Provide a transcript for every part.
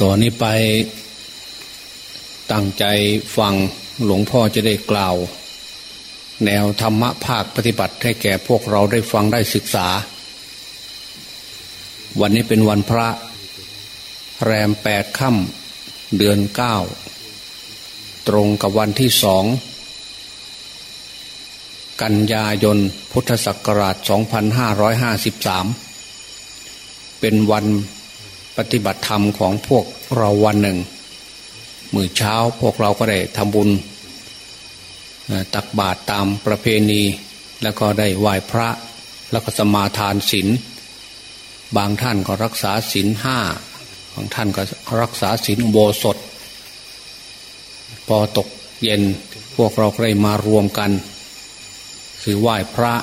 ต่อนนี้ไปตั้งใจฟังหลวงพ่อจะได้กล่าว แนวธรรมะภาคปฏิบัติให้แก่พวกเราได้ฟังได้ศึกษา วันนี้เป็นวันพระ แรมแปดค่ำเดือนเก้าตรงกับวันที่สอง กันยายนพุทธศักราช 2553 เป็นวัน ปฏิบัติธรรมของพวกเราวันหนึ่ง มือเช้าพวกเราก็ได้ทำบุญตักบาตรตามประเพณี แล้วก็ได้ไหว้พระแล้วก็สมาทานศีลบางท่านก็รักษาศีลห้าบางท่านก็รักษาศีลโบสถ พอตกเย็นพวกเราได้มารวมกัน คือไหว้พระ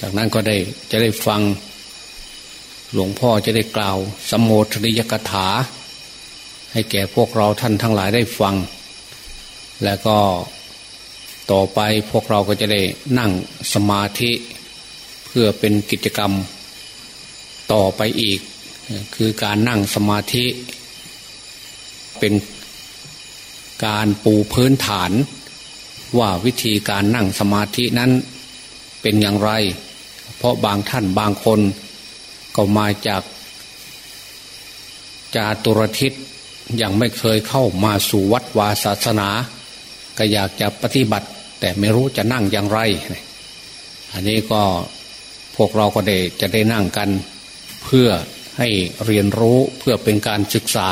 จากนั้นก็ได้จะได้ฟัง หลวงพ่อจะได้กล่าว สมโภชนิยกถา ให้แก่พวกเราท่านทั้งหลายได้ฟัง แล้วก็ต่อไปพวกเราก็จะได้นั่งสมาธิเพื่อเป็นกิจกรรมต่อไปอีก คือการนั่งสมาธิ เป็นการปูพื้นฐาน ว่าวิธีการนั่งสมาธินั้นเป็นอย่างไร เพราะบางท่านบางคน ก็มาจากจาตุรทิศยังไม่เคยเข้ามาสู่วัดวาศาสนา ก็อยากจะปฏิบัติ แต่ไม่รู้จะนั่งอย่างไร อันนี้ก็พวกเราก็ได้จะได้นั่งกันเพื่อให้เรียนรู้เพื่อเป็นการศึกษา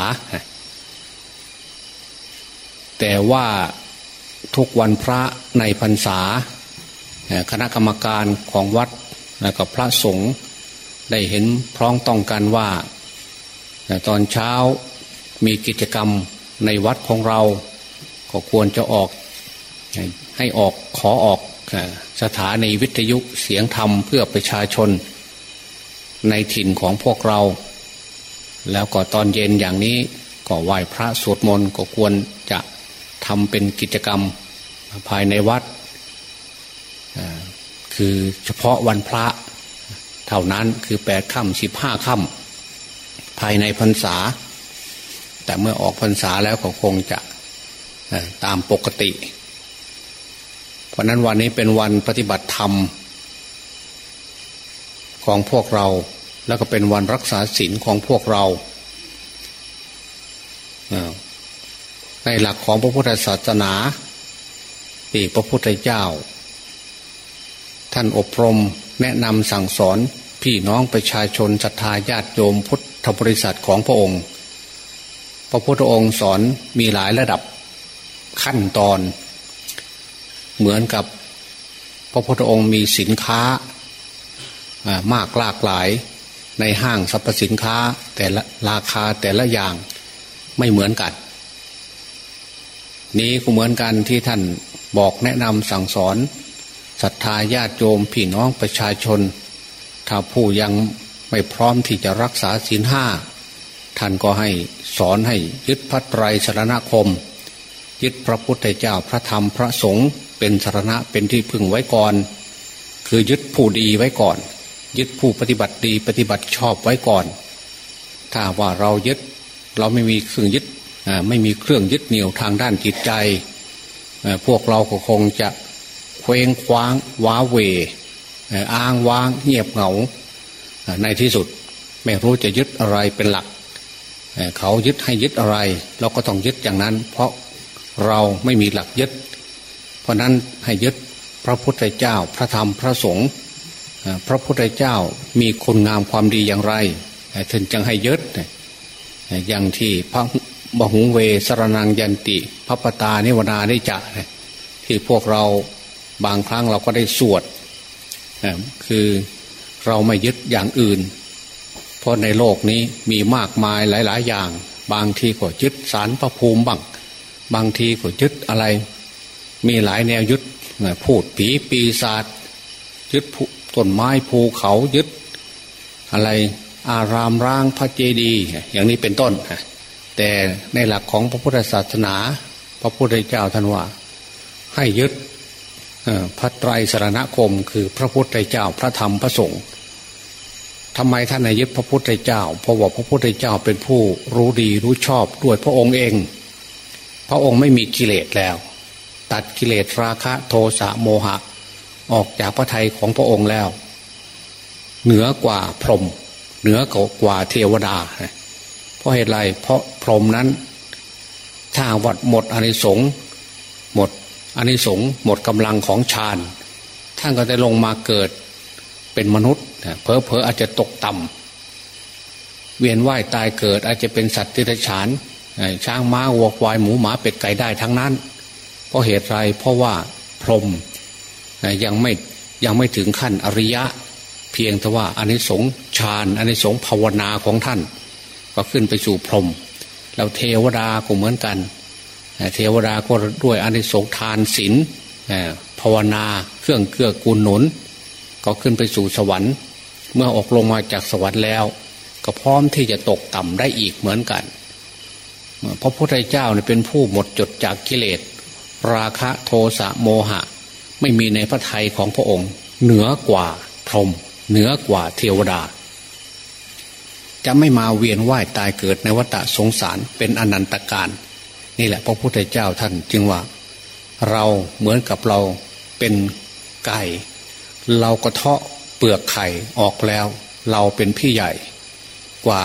แต่ว่าทุกวันพระในพรรษา คณะกรรมการของวัดและก็พระสงฆ์ ได้เห็นพร้องต้องกันว่าตอนเช้ามีกิจกรรมในวัดของเรา ก็ควรจะออกให้ออกขอออกสถานีวิทยุเสียงธรรมเพื่อประชาชน ในถิ่นของพวกเรา แล้วก็ตอนเย็นอย่างนี้ก็ไหว้พระสวดมนต์ก็ควรจะทำเป็นกิจกรรมภายในวัด คือเฉพาะวันพระ เท่านั้นคือแปดค่ำสิบห้าค่ำภายในพรรษา แต่เมื่อออกพรรษาแล้วก็คงจะตามปกติ เพราะนั้นวันนี้เป็นวันปฏิบัติธรรม ของพวกเราแล้วก็เป็นวันรักษาศีลของพวกเราในหลักของพระพุทธศาสนาที่พระพุทธเจ้า ท่านอบรม แนะนำสั่งสอนพี่น้องประชาชนศรัทธาญาติโยมพุทธบริษัทของพระองค์ พระพุทธองค์สอนมีหลายระดับขั้นตอน เหมือนกับพระพุทธองค์มีสินค้ามากหลากหลายในห้างสรรพสินค้าแต่ละราคาแต่ละอย่างไม่เหมือนกัน นี้ก็เหมือนกันที่ท่านบอกแนะนำสั่งสอน ศรัทธาญาติโยมพี่น้องประชาชน ถ้าผู้ยังไม่พร้อมที่จะรักษาศีลห้าท่านก็ให้สอนให้ยึดพระไตรสรณคม ยึดพระพุทธเจ้าพระธรรมพระสงฆ์เป็นสรณะเป็นที่พึ่งไว้ก่อน คือยึดผู้ดีไว้ก่อน ยึดผู้ปฏิบัติดีปฏิบัติชอบไว้ก่อน ถ้าว่าเรายึดเราไม่มีเครื่องยึดไม่มีเครื่องยึดเหนี่ยวทางด้านจิตใจ พวกเราก็คงจะ เคว้งคว้างว้าเวอ้างว้างเงียบเหงา ในที่สุดไม่รู้จะยึดอะไรเป็นหลัก เขายึดให้ยึดอะไร เราก็ต้องยึดอย่างนั้น เพราะเราไม่มีหลักยึด เพราะนั้นให้ยึดพระพุทธเจ้าพระธรรมพระสงฆ์พระพุทธเจ้ามีคุณงามความดีอย่างไรถึงจังให้ยึดอย่างที่พระบหุงเวสรนังยันติพระปตานิวนาได้จะที่พวกเรา บางครั้งเราก็ได้สวดคือเราไม่ยึดอย่างอื่น เพราะในโลกนี้มีมากมายหลาย ๆ อย่าง บางทีก็ยึดสารพระภูมิบ้างบางทีก็ยึดอะไร มีหลายแนวยึดพูดผีปีศาจยึดต้นไม้ภูเขายึด อะไรอารามร้างพระเจดีย์อย่างนี้เป็นต้นแต่ในหลักของพระพุทธศาสนา พระพุทธเจ้าท่านว่า ให้ยึด พระไตรสรณคมคือพระพุทธเจ้าพระธรรมพระสงฆ์ทำไมท่านนายยึดพระพุทธเจ้า เพราะว่าพระพุทธเจ้าเป็นผู้รู้ดีรู้ชอบด้วยพระองค์เอง พระองค์ไม่มีกิเลสแล้ว ตัดกิเลสราคะโทสะโมหะ ออกจากพระทัยของพระองค์แล้ว เหนือกว่าพรหมเหนือกว่าเทวดา เพราะเหตุไรเพราะพรหมนั้น ถ้าวัดหมดอนิสงส์หมด อนิสงส์หมดกำลังของฌานท่านก็จะลงมาเกิดเป็นมนุษย์เพอเพออาจจะตกต่ำเวียนว่ายตายเกิด อาจจะเป็นสัตว์ที่ไรฉานช้างม้าวัวควายหมูหมาเป็ดไก่ได้ทั้งนั้น เพราะเหตุไรเพราะว่าพรหมยังไม่ยังไม่ถึงขั้นอริยะ เพียงแต่ว่าอนิสงส์ฌานอนิสงส์ภาวนาของท่าน ก็ขึ้นไปสู่พรหมแล้วเทวดาก็เหมือนกัน เทวดาก็ด้วยอนิสงทานศีลภาวนาเครื่องเกื้อกูลหนุน ก็ขึ้นไปสู่สวรรค์ เมื่อออกลงมาจากสวรรค์แล้ว ก็พร้อมที่จะตกต่ำได้อีกเหมือนกันพระพุทธเจ้าเป็นผู้หมดจดจากกิเลส ราคะโทสะโมหะ ไม่มีในพระทัยของพระองค์ เหนือกว่าพรหมเหนือกว่าเทวดา จะไม่มาเวียนว่ายตายเกิดในวัฏสงสารเป็นอนันตการ นี่แหละ พระพุทธเจ้าท่านจึงว่า เราเหมือนกับเราเป็นไก่ เราก็เทาะเปลือกไข่ออกแล้ว เราเป็นพี่ใหญ่กว่า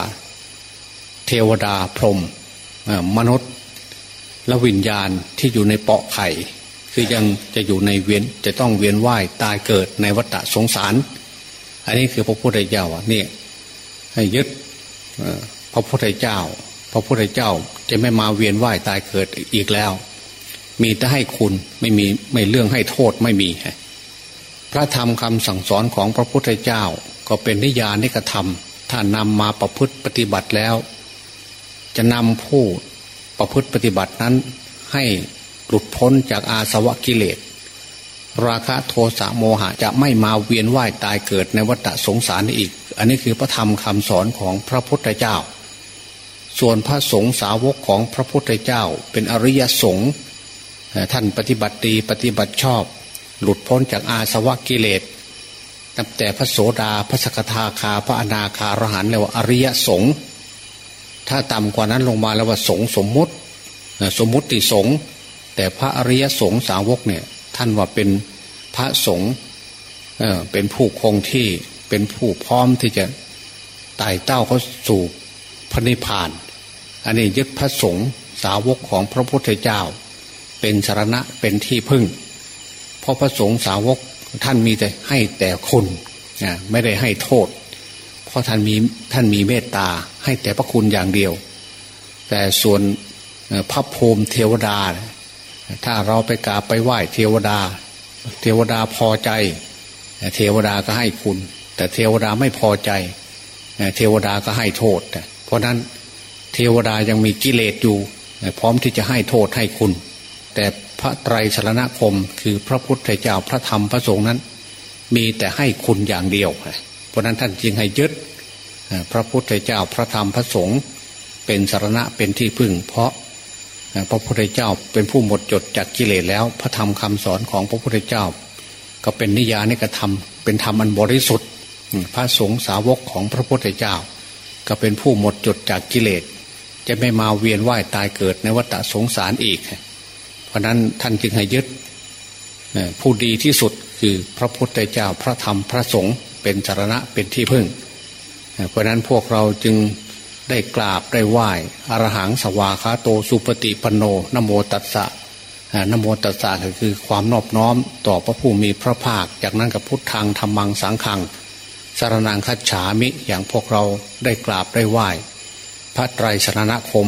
เทวดาพรหมมนุษย์และวิญญาณที่อยู่ในเปาะไข่ คือยังจะอยู่ในเวียนจะต้องเวียนว่ายตายเกิดในวัฏสงสาร อันนี้คือพระพุทธเจ้าเนี่ยให้ยึดพระพุทธเจ้า พระพุทธเจ้า จะไม่มาเวียนว่ายตายเกิดอีกแล้ว มีแต่ให้คุณไม่มีไม่เรื่องให้โทษไม่มี พระธรรมคำสั่งสอนของพระพุทธเจ้า ก็เป็นนิยานิกระทำถ้านำมาประพฤติปฏิบัติแล้ว จะนำผู้ประพฤติปฏิบัตินั้น ให้หลุดพ้นจากอาสวะกิเลสราคะโทสะโมหะจะไม่มาเวียนว่ายตายเกิดในวัฏสงสารอีก อันนี้คือพระธรรมคำสอนของพระพุทธเจ้า ส่วนพระสงฆ์สาวกของพระพุทธเจ้า เป็นอริยสงฆ์ท่านปฏิบัติดีปฏิบัติชอบ หลุดพ้นจากอาสวะกิเลสตั้งแต่พระโสดาพระสกทาคาพระอนาคารหันเรียกว่าอริยสงฆ์ถ้าต่ำกว่านั้นลงมาแล้วว่าสงสมมติสมมติสงฆ์แต่พระอริยสงฆ์สาวกเนี่ยท่านว่าเป็นพระสงฆ์เป็นผู้คงที่เป็นผู้พร้อมที่จะไต่เต้าเขาสู่พระนิพพาน อันนี้ยึดพระสงฆ์สาวกของพระพุทธเจ้า เป็นสารณะเป็นที่พึ่ง เพราะพระสงฆ์สาวกท่านมีแต่ให้แต่คุณนะไม่ได้ให้โทษ เพราะท่านมีท่านมีเมตตาให้แต่พระคุณอย่างเดียว แต่ส่วนพระภูมิเทวดา ถ้าเราไปกราบไปไหว้เทวดา เทวดาพอใจ เทวดาก็ให้คุณ แต่เทวดาไม่พอใจ เทวดาก็ให้โทษ เพราะนั้น เทวดายังมีกิเลสอยู่ พร้อมที่จะให้โทษให้คุณ แต่พระไตรสรณคมคือพระพุทธเจ้าพระธรรมพระสงฆ์นั้น มีแต่ให้คุณอย่างเดียว เพราะนั้นท่านจึงให้ยึดพระพุทธเจ้าพระธรรมพระสงฆ์เป็นสารณะเป็นที่พึ่ง เพราะพระพุทธเจ้าเป็นผู้หมดจดจากกิเลสแล้ว พระธรรมคำสอนของพระพุทธเจ้า ก็เป็นนิยานิกระทำเป็นธรรมอันบริสุทธิ์ พระสงฆ์สาวกของพระพุทธเจ้า ก็เป็นผู้หมดจดจากกิเลส จะไม่มาเวียนว่ายตายเกิดในวัฏสงสารอีก เพราะนั้นท่านจึงให้ยึดผู้ดีที่สุดคือพระพุทธเจ้าพระธรรมพระสงฆ์เป็นสารณะเป็นที่พึ่ง เพราะนั้นพวกเราจึงได้กราบได้ไหว้อรหังสวาคาโตสุปฏิปโนนโมตัสสะนโมตัสสะก็คือความนอบน้อมต่อพระผู้มีพระภาค จากนั้นกับพุทธังธรรมังสังขังสารนังคัจฉามิอย่างพวกเราได้กราบได้ไหว้ ระไตรสรณคม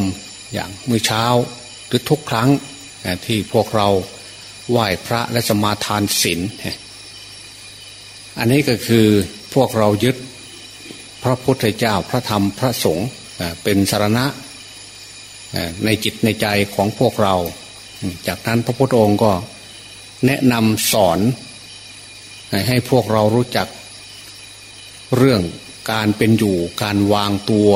อย่างมื้อเช้าหรือทุกครั้งที่พวกเราไหว้พระและสมาทานศีลอันนี้ก็คือพวกเรายึดพระพุทธเจ้าพระธรรมพระสงฆ์เป็นสารณะในจิตในใจของพวกเรา จากนั้นพระพุทธองค์ก็แนะนำสอน ให้พวกเรารู้จักเรื่องการเป็นอยู่การวางตัว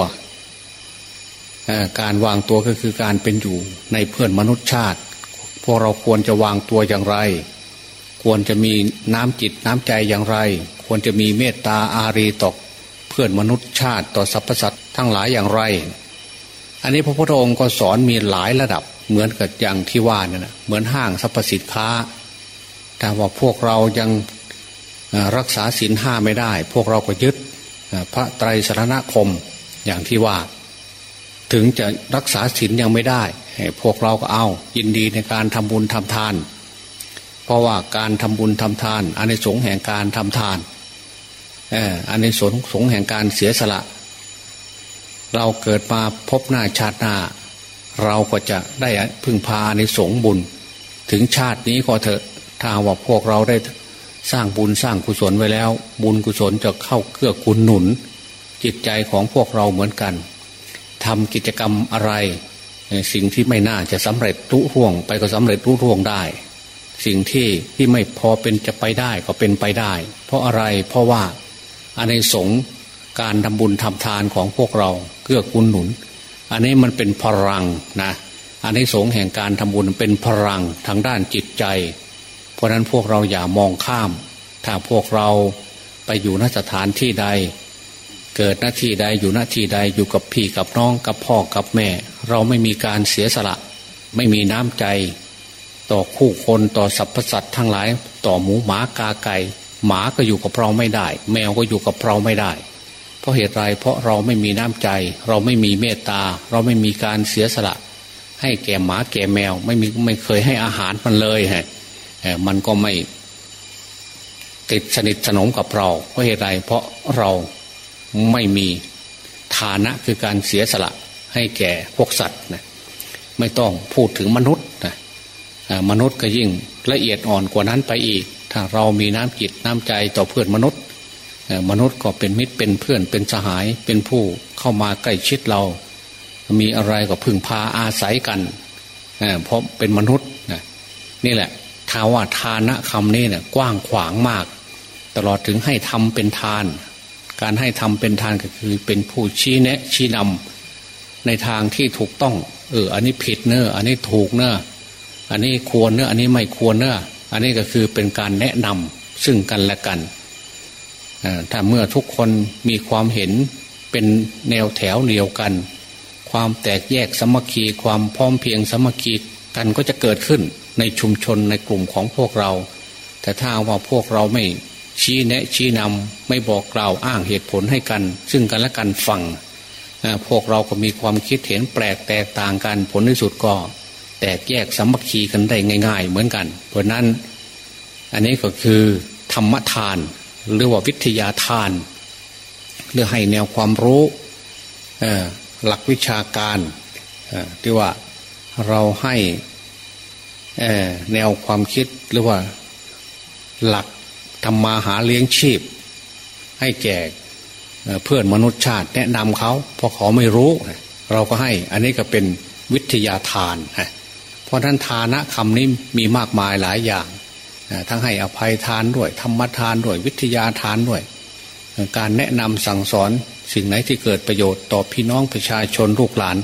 การวางตัวก็คือการเป็นอยู่ในเพื่อนมนุษยชาติ พวกเราควรจะวางตัวอย่างไร ควรจะมีน้ำจิตน้ำใจอย่างไร ควรจะมีเมตตาอารีตกเพื่อนมนุษย์ชาติต่อสรรพสัตว์ทั้งหลายอย่างไร อันนี้พระพุทธองค์ก็สอนมีหลายระดับเหมือนกับอย่างที่ว่านี่นะเหมือนห้างสรรพสินค้าแต่ว่าพวกเรายังรักษาศีลห้าไม่ได้ พวกเราก็ยึดพระไตรสรณคมอย่างที่ว่า ถึงจะรักษาศีลยังไม่ได้ พวกเราก็เอายินดีในการทำบุญทำทาน เพราะว่าการทำบุญทำทานอันในสงแห่งการทำทานอันในสงสงแห่งการเสียสละ เราเกิดมาพบหน้าชาติหน้า เราก็จะได้พึ่งพาในสงบุญ ถึงชาตินี้ก็เถอะถ้าว่าพวกเราได้สร้างบุญสร้างกุศลไว้แล้ว บุญกุศลจะเข้าเกื้อกูลหนุน จิตใจของพวกเราเหมือนกัน ทำกิจกรรมอะไร สิ่งที่ไม่น่าจะสำเร็จรุ่ร่วง ไปก็สำเร็จรุ่ร่วงได้ สิ่งที่ที่ไม่พอเป็นจะไปได้ก็เป็นไปได้ เพราะอะไรเพราะว่าอันในสงการทำบุญทำทานของพวกเราเกื้อกูลหนุน อันนี้มันเป็นพลังนะอันในสงแห่งการทำบุญเป็นพลังทางด้านจิตใจ เพราะนั้นพวกเราอย่ามองข้าม ถ้าพวกเราไปอยู่นสถานที่ใด เกิดหน้าที่ใดอยู่หน้าที่ใดอยู่กับพี่กับน้องกับพ่อกับแม่ เราไม่มีการเสียสละ ไม่มีน้ำใจ ต่อคู่คนต่อสรรพสัตว์ทั้งหลาย ต่อหมูหมากาไก่ หมาก็อยู่กับเราไม่ได้ แมวก็อยู่กับเราไม่ได้ เพราะเหตุไรเพราะเราไม่มีน้ำใจ เราไม่มีเมตตา เราไม่มีการเสียสละ ให้แก่หมาแก่แมวไม่มีไม่เคยให้อาหารมันเลยฮะมันก็ไม่ติดสนิทสนมกับเราเพราะเหตุไรเพราะเรา ไม่มีฐานะคือการเสียสละให้แก่พวกสัตว์นะไม่ต้องพูดถึงมนุษย์นะมนุษย์ก็ยิ่งละเอียดอ่อนกว่านั้นไปอีก ถ้าเรามีน้ำจิตน้ำใจต่อเพื่อนมนุษย์ มนุษย์ก็เป็นมิตรเป็นเพื่อนเป็นสหายเป็นผู้เข้ามาใกล้ชิดเรา มีอะไรก็พึ่งพาอาศัยกันเพราะเป็นมนุษย์นี่แหละท้าว่าทานะคำนี้เนี่ยกว้างขวางมาก ตลอดถึงให้ทำเป็นทาน การให้ทำเป็นทานก็คือเป็นผู้ชี้แนะชี้นำในทางที่ถูกต้อง เออ อันนี้ผิดเนอะอันนี้ถูกเนอะอันนี้ควรเนอะอันนี้ไม่ควรเนอะอันนี้ก็คือเป็นการแนะนำซึ่งกันและกันถ้าเมื่อทุกคนมีความเห็นเป็นแนวแถวเดียวกัน ความแตกแยกสมัคคีความพร้อมเพียงสมัคคีกันก็จะเกิดขึ้นในชุมชนในกลุ่มของพวกเรา แต่ถ้าว่าพวกเราไม่ ชี้แนะชี้นำไม่บอกกล่าวอ้างเหตุผลให้กัน ซึ่งกันและกันฟังพวกเราก็มีความคิดเห็นแปลกแตกต่างกันผลที่สุดก็ แตกแยกสามัคคีกันได้ง่าย ๆ เหมือนกัน เพราะนั้น อันนี้ก็คือธรรมทานหรือว่าวิทยาทานเพื่อให้แนวความรู้หลักวิชาการที่ว่าเราให้แนวความคิดหรือว่าหลัก ทำมาหาเลี้ยงชีพ ให้แก่เพื่อนมนุษยชาติแนะนำเขาเพราะเขาไม่รู้ เราก็ให้อันนี้ก็เป็นวิทยาทาน เพราะท่านทานะคำนี้มีมากมายหลายอย่าง ทั้งให้อภัยทานด้วย ธรรมทานด้วยวิทยาทานด้วย การแนะนำสั่งสอนสิ่งไหนที่เกิดประโยชน์ต่อพี่น้องประชาชนลูกหลาน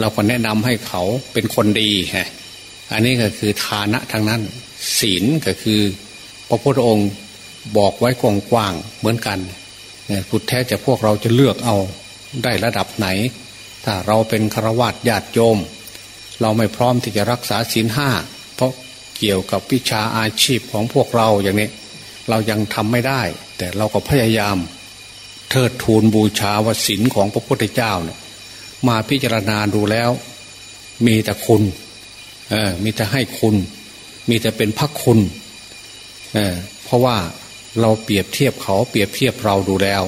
เราก็แนะนำให้เขาเป็นคนดีฮะอันนี้ก็คือทานะทางนั้น ศีลก็คือ พระพุทธองค์บอกไว้กว้างๆเหมือนกันพุทธแท้จะพวกเราจะเลือกเอาได้ระดับไหน ถ้าเราเป็นฆราวาสญาติโยม เราไม่พร้อมที่จะรักษาศีลห้าเพราะเกี่ยวกับวิชาอาชีพของพวกเราอย่างนี้ เรายังทำไม่ได้ แต่เราก็พยายามเทิดทูนบูชาวศีลของพระพุทธเจ้าเนี่ยมาพิจารณาดูแล้ว มีแต่คุณเออมีแต่ให้คุณ มีแต่เป็นพักคุณ เออเพราะว่าเราเปรียบเทียบเขาเปรียบเทียบเราดูแล้ว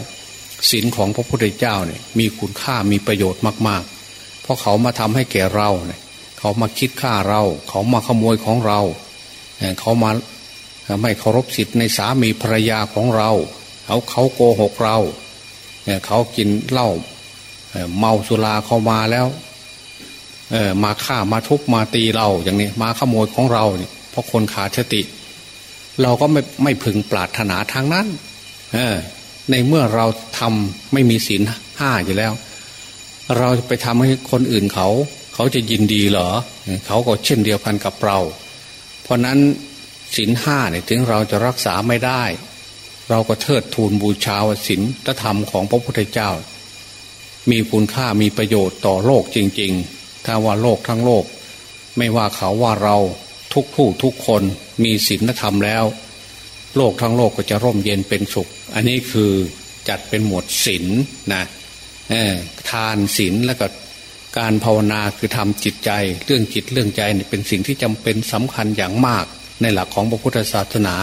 ศีลของพระพุทธเจ้าเนี่ยมีคุณค่ามีประโยชน์มาก ๆ เพราะเขามาทำให้แก่เราเนี่ยเขามาคิดฆ่าเรา เขามาขโมยของเรา เขามาไม่เคารพสิทธิ์ในสามีภรรยาของเรา เขาเขาโกหกเราเขากินเหล้าเมาสุราเข้ามาแล้วเอมาฆ่ามาทุบมาตีเราอย่างนี้มาขโมยของเราเนี่ยเพราะคนขาดสติเเราก็ไม่ไม่พึงปรารถนาทางนั้น เออ ในเมื่อเราทำไม่มีศีลห้าอยู่แล้ว เราจะไปทำให้คนอื่นเขา เขาจะยินดีเหรอ เขาก็เช่นเดียวกันกับเรา เพราะนั้นศีลห้าเนี่ยถึงเราจะรักษาไม่ได้ เราก็เทิดทูนบูชาศีลธรรมของพระพุทธเจ้า มีคุณค่ามีประโยชน์ต่อโลกจริง ๆ ถ้าว่าโลกทั้งโลก ไม่ว่าเขาว่าเรา ทุกผู้ทุกคนมีศีลธรรมแล้ว โลกทั้งโลกก็จะร่มเย็นเป็นสุข อันนี้คือจัดเป็นหมวดศีลนะทานศีลแล้วก็การภาวนาคือทำจิตใจ เรื่องจิตเรื่องใจเป็นสิ่งที่จำเป็นสำคัญอย่างมาก ในหลักของพระพุทธศาสนา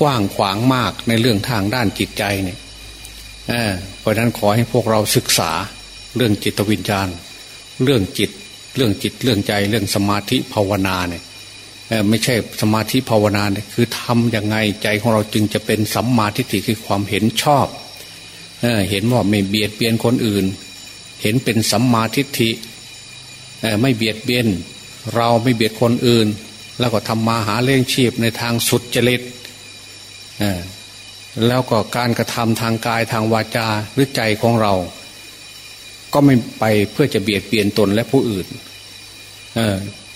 กว้างขวางมากในเรื่องทางด้านจิตใจเนี่ยเพราะนั้นขอให้พวกเราศึกษาเรื่องจิตวิญญาณ เรื่องจิต เรื่องจิตเรื่องใจ เรื่องสมาธิภาวนาเนี่ย ไม่ใช่สมาธิภาวนาเนี่ยคือทำยังไงใจของเราจึงจะเป็นสัมมาทิฏฐิคือความเห็นชอบเเห็นว่าไม่เบียดเบียนคนอื่น เห็นเป็นสัมมาทิฏฐิไม่เบียดเบียน เราไม่เบียดคนอื่น แล้วก็ทำมาหาเลี้ยงชีพในทางสุดจริตแล้วก็การกระทำทางกายทางวาจาหรือใจของเรา ก็ไม่ไปเพื่อจะเบียดเบียนตนและผู้อื่น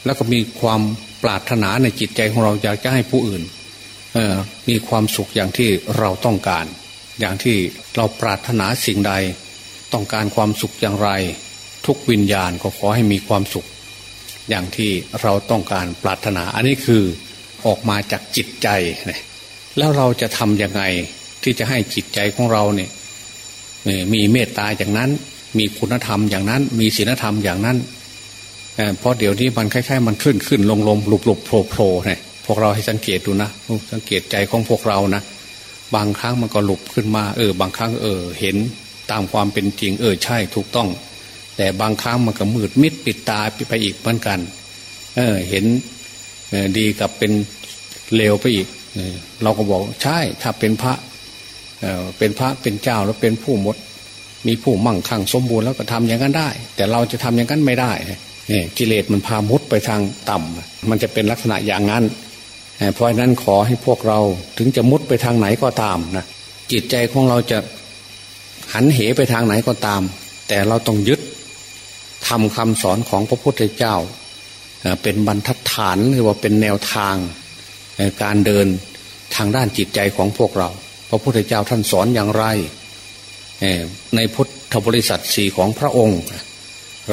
แล้วก็มีความ ปรารถนาในจิตใจของเราอยากจะให้ผู้อื่นมีความสุขอย่างที่เราต้องการ อย่างที่เราปรารถนาสิ่งใด ต้องการความสุขอย่างไร ทุกวิญญาณก็ขอให้มีความสุข อย่างที่เราต้องการปรารถนา อันนี้คือออกมาจากจิตใจแล้วเราจะทำยังไงที่จะให้จิตใจของเราเนี่ยมีเมตตาอย่างนั้น มีคุณธรรมอย่างนั้น มีศีลธรรมอย่างนั้น เพราะเดี๋ยวนี้มันคล้ายๆมันขึ้นขึ้นลงลงหลุบหลุบโผล่โผล่เนี่ยพวกเราให้สังเกตดูนะสังเกตใจของพวกเรานะบางครั้งมันก็หลุบขึ้นมาเออ บางครั้งเออ เห็นตามความเป็นจริง เออใช่ถูกต้อง แต่บางครั้งมันก็มืดมิดปิดตาไปอีกเหมือนกัน เออ เห็นดีกับเป็นเลวไปอีกเราก็บอกใช่ถ้าเป็นพระเป็นพระเป็นเจ้าแล้วเป็นผู้มด มีผู้มั่งคั่งสมบูรณ์แล้วก็ทำอย่างนั้นได้ แต่เราจะทำอย่างนั้นไม่ได้ กิเลสมันพามุดไปทางต่ำมันจะเป็นลักษณะอย่างนั้น เพราะนั้นขอให้พวกเราถึงจะมุดไปทางไหนก็ตามนะจิตใจของเราจะหันเหไปทางไหนก็ตาม แต่เราต้องยึดทำคำสอนของพระพุทธเจ้า เป็นบรรทัดฐานหรือว่าเป็นแนวทางการเดินทางด้านจิตใจของพวกเรา พระพุทธเจ้าท่านสอนอย่างไรในพุทธบริษัทสี่ของพระองค์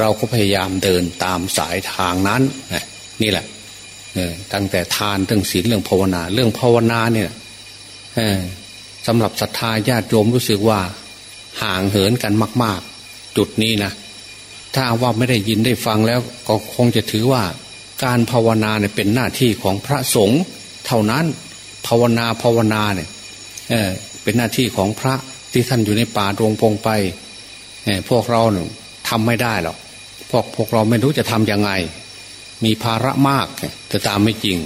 เราก็พยายามเดินตามสายทางนั้นนี่แหละตั้งแต่ทานตั้งศีลเรื่องภาวนา เรื่องภาวนาเนี่ยสำหรับศรัทธาญาติโยมรู้สึกว่าห่างเหินกันมาก ๆ จุดนี้นะถ้าว่าไม่ได้ยินได้ฟังแล้วก็คงจะถือว่าการภาวนาเนี่ยเป็นหน้าที่ของพระสงฆ์เท่านั้นภาวนาภาวนาเนี่ยเออเป็นหน้าที่ของพระที่ท่านอยู่ในป่าดวงพงไปพวกเราเนี่ยทำไม่ได้หรอก กพวกเราไม่รู้จะทำยังไง มีภาระมากแต่ตามไม่จริง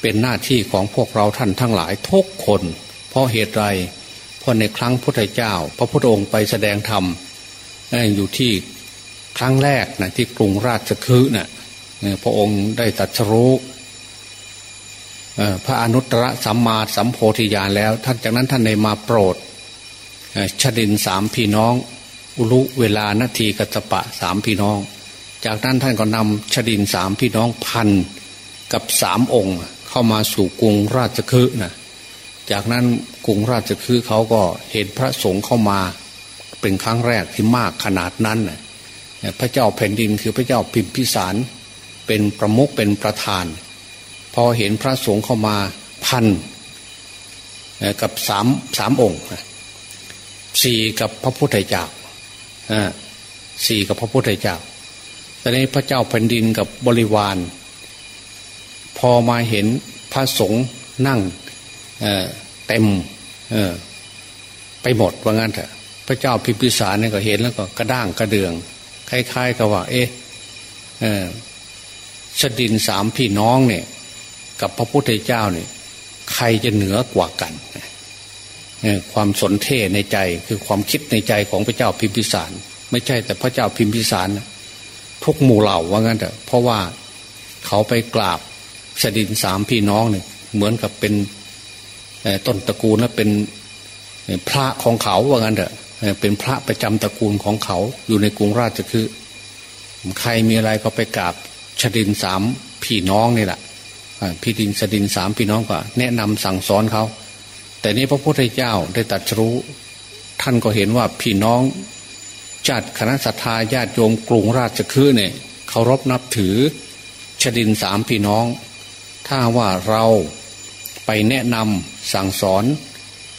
เป็นหน้าที่ของพวกเราท่านทั้งหลายทุกคน เพราะเหตุไรเพราะในครั้งพุทธเจ้า พระพุทธองค์ไปแสดงธรรมอยู่ที่ครั้งแรกนะที่กรุงราชคฤห์นะ่ะพระองค์ได้ตัดสรู้พระอนุตตรสัมมาสัมโพธิญาณแล้ว ท่านจากนั้นท่านในมาโปรดชดินสามพี่น้อง อุลุเวลานาทีกัตปะสามพี่น้อง จากนั้นท่านก็นำชดินสามพี่น้องพันกับสามองค์ เข้ามาสู่กรุงราชคฤห์นะจากนั้นกรุงราชคฤห์เขาก็เห็นพระสงฆ์เข้ามาเป็นครั้งแรกที่มากขนาดนั้นนะพระเจ้าแผ่นดินคือพระเจ้าพิมพิสาร เป็นประมุขเป็นประธาน พอเห็นพระสงฆ์เข้ามาพันกับสามสามองค์สี่กับพระพุทธเจ้า สี่กับพระพุทธเจ้าแตอนนี้พระเจ้าแผ่นดินกับบริวาร พอมาเห็นพระสงฆ์นั่งเเต็มไปหมดว่างั้นเถอะ พระเจ้าพิพิสารเนี่ยก็เห็นแล้วก็กระด้างกระเดือง คล้ายๆกับว่า เอ๊ะชดินสามพี่น้องเนี่ย กับพระพุทธเจ้าเนี่ย ใครจะเหนือกว่ากัน ความสนเท่ในใจคือความคิดในใจของพระเจ้าพิมพิสาร ไม่ใช่แต่พระเจ้าพิมพิสารทุกหมู่เหล่าว่างั้นเถอะเพราะว่าเขาไปกราบสดินสามพี่น้องเนี่ยเหมือนกับเป็นต้นตระกูลและเป็นพระของเขาว่างั้นเถอะเป็นพระประจำตระกูลของเขาอยู่ในกรุงราชคือ ใครมีอะไรก็ไปกราบชดินสามพี่น้องนี่แหละพี่ดินสดินสามพี่น้องก็แนะนำสั่งสอนเขา แต่นี้พระพุทธเจ้าได้ตัดรู้ ท่านก็เห็นว่าพี่น้องจัดคณะสัตยาญาติโยมกรุงราชคือเนี่ยเคารพนับถือชดินสามพี่น้อง ถ้าว่าเราไปแนะนำสั่งสอน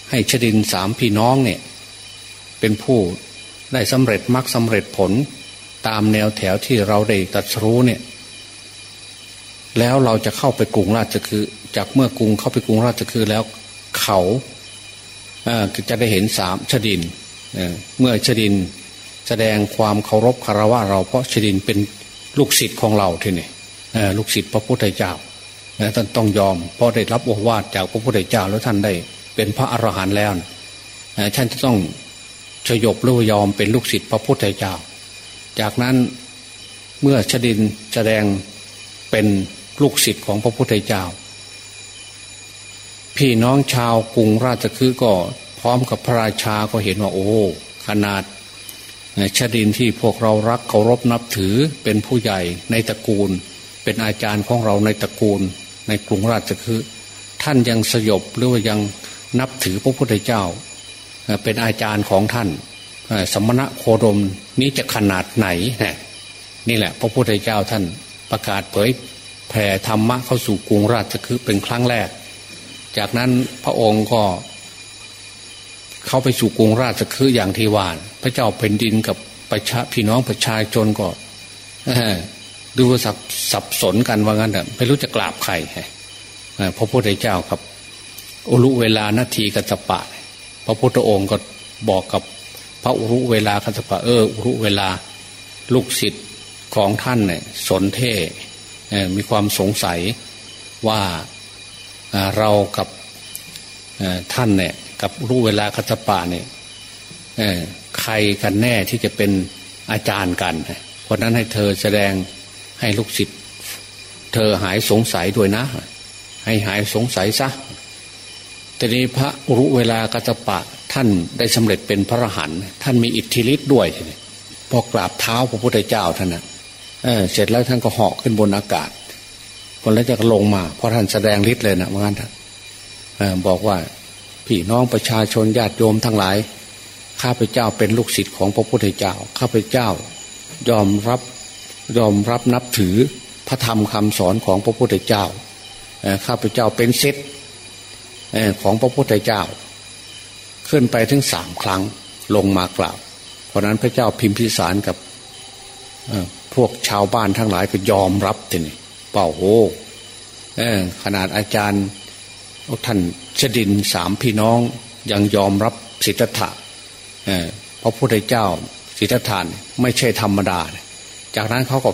ให้ชดินสามพี่น้องเนี่ยเป็นผู้ได้สำเร็จมรรคสำเร็จผลตามแนวแถวที่เราได้ตัดรู้เนี่ย แล้วเราจะเข้าไปกรุงราชคือ จากเมื่อกรุงเข้าไปกรุงราชคือแล้ว เขาจะได้เห็นสามชดินเมื่อชดินแสดงความเคารพคารวะเราเพราะชดินเป็นลูกศิษย์ของเราทีนี่ลูกศิษย์พระพุทธเจ้าท่านต้องยอมเพราะได้รับโอวาทจากพระพุทธเจ้าแล้วท่านได้ เป็นพระอรหันต์แล้วท่านจะต้องชยบหรือยอมเป็นลูกศิษย์พระพุทธเจ้า จากนั้นเมื่อชดินแสดงเป็นลูกศิษย์ของพระพุทธเจ้า พี่น้องชาวกรุงราชคือก็พร้อมกับพระราชาก็เห็นว่าโอ้ขนาดชดินที่พวกเรารักเคารพนับถือเป็นผู้ใหญ่ในตระกูล เป็นอาจารย์ของเราในตระกูล ในกรุงราชคือ ท่านยังสยบหรือว่ายังนับถือพระพุทธเจ้า เป็นอาจารย์ของท่านสมณะโคดมนี้จะขนาดไหนนี่แหละ พระพุทธเจ้าท่านประกาศเผยแผ่ธรรมะเข้าสู่กรุงราชคือเป็นครั้งแรก จากนั้นพระองค์ก็ เข้าไปสู่กรุงราชคืออย่างที่วานพระเจ้าแผ่นดินกับประชาพี่น้องประชาชนก็ดูสับสับสนกันว่างั้นเถอะไม่รู้จะกราบใครพระพุทธเจ้าครับอุรุเวลานาทีกัสปะ พระพุทธองค์ก็บอกกับพระอุรุเวลากัสปะเอออุรุเวลาลูกศิษย์ของท่านเนี่ยสนเท่มีความสงสัยว่า เรากับท่านเนี่ยกับรู้เวลาคัตปาเนี่ยใครกันแน่ที่จะเป็นอาจารย์กัน เพราะนั้นให้เธอแสดงให้ลูกศิษย์เธอหายสงสัยด้วยนะ ให้หายสงสัยซะแต่นี้พระรุเวลากัตปะท่านได้สำเร็จเป็นพระอรหันต์ท่านมีอิทธิฤทธิ์ด้วยพอกราบเท้าพระพุทธเจ้าท่านนะเเสร็จแล้วท่านก็เหาะขึ้นบนอากาศ คนแล้วจะลงมาเพราะท่านแสดงฤทธิ์เลยนะเมื่อนั้นบอกว่าพี่น้องประชาชนญาติโยมทั้งหลาย ข้าพเจ้าเป็นลูกศิษย์ของพระพุทธเจ้า ข้าพเจ้ายอมรับยอมรับนับถือพระธรรมคำสอนของพระพุทธเจ้าข้าพเจ้าเป็นศิษย์ของพระพุทธเจ้า ขึ้นไปถึงสามครั้งลงมากล่าว เพราะนั้นพระเจ้าพิมพิสารกับพวกชาวบ้านทั้งหลายก็ยอมรับทีนี่ เป่าโอ้ขนาดอาจารย์ท่านชดินสามพี่น้องยังยอมรับสิทธัตถะเพราะพระพุทธเจ้าสิทธัตถานไม่ใช่ธรรมดา จากนั้นเขาก็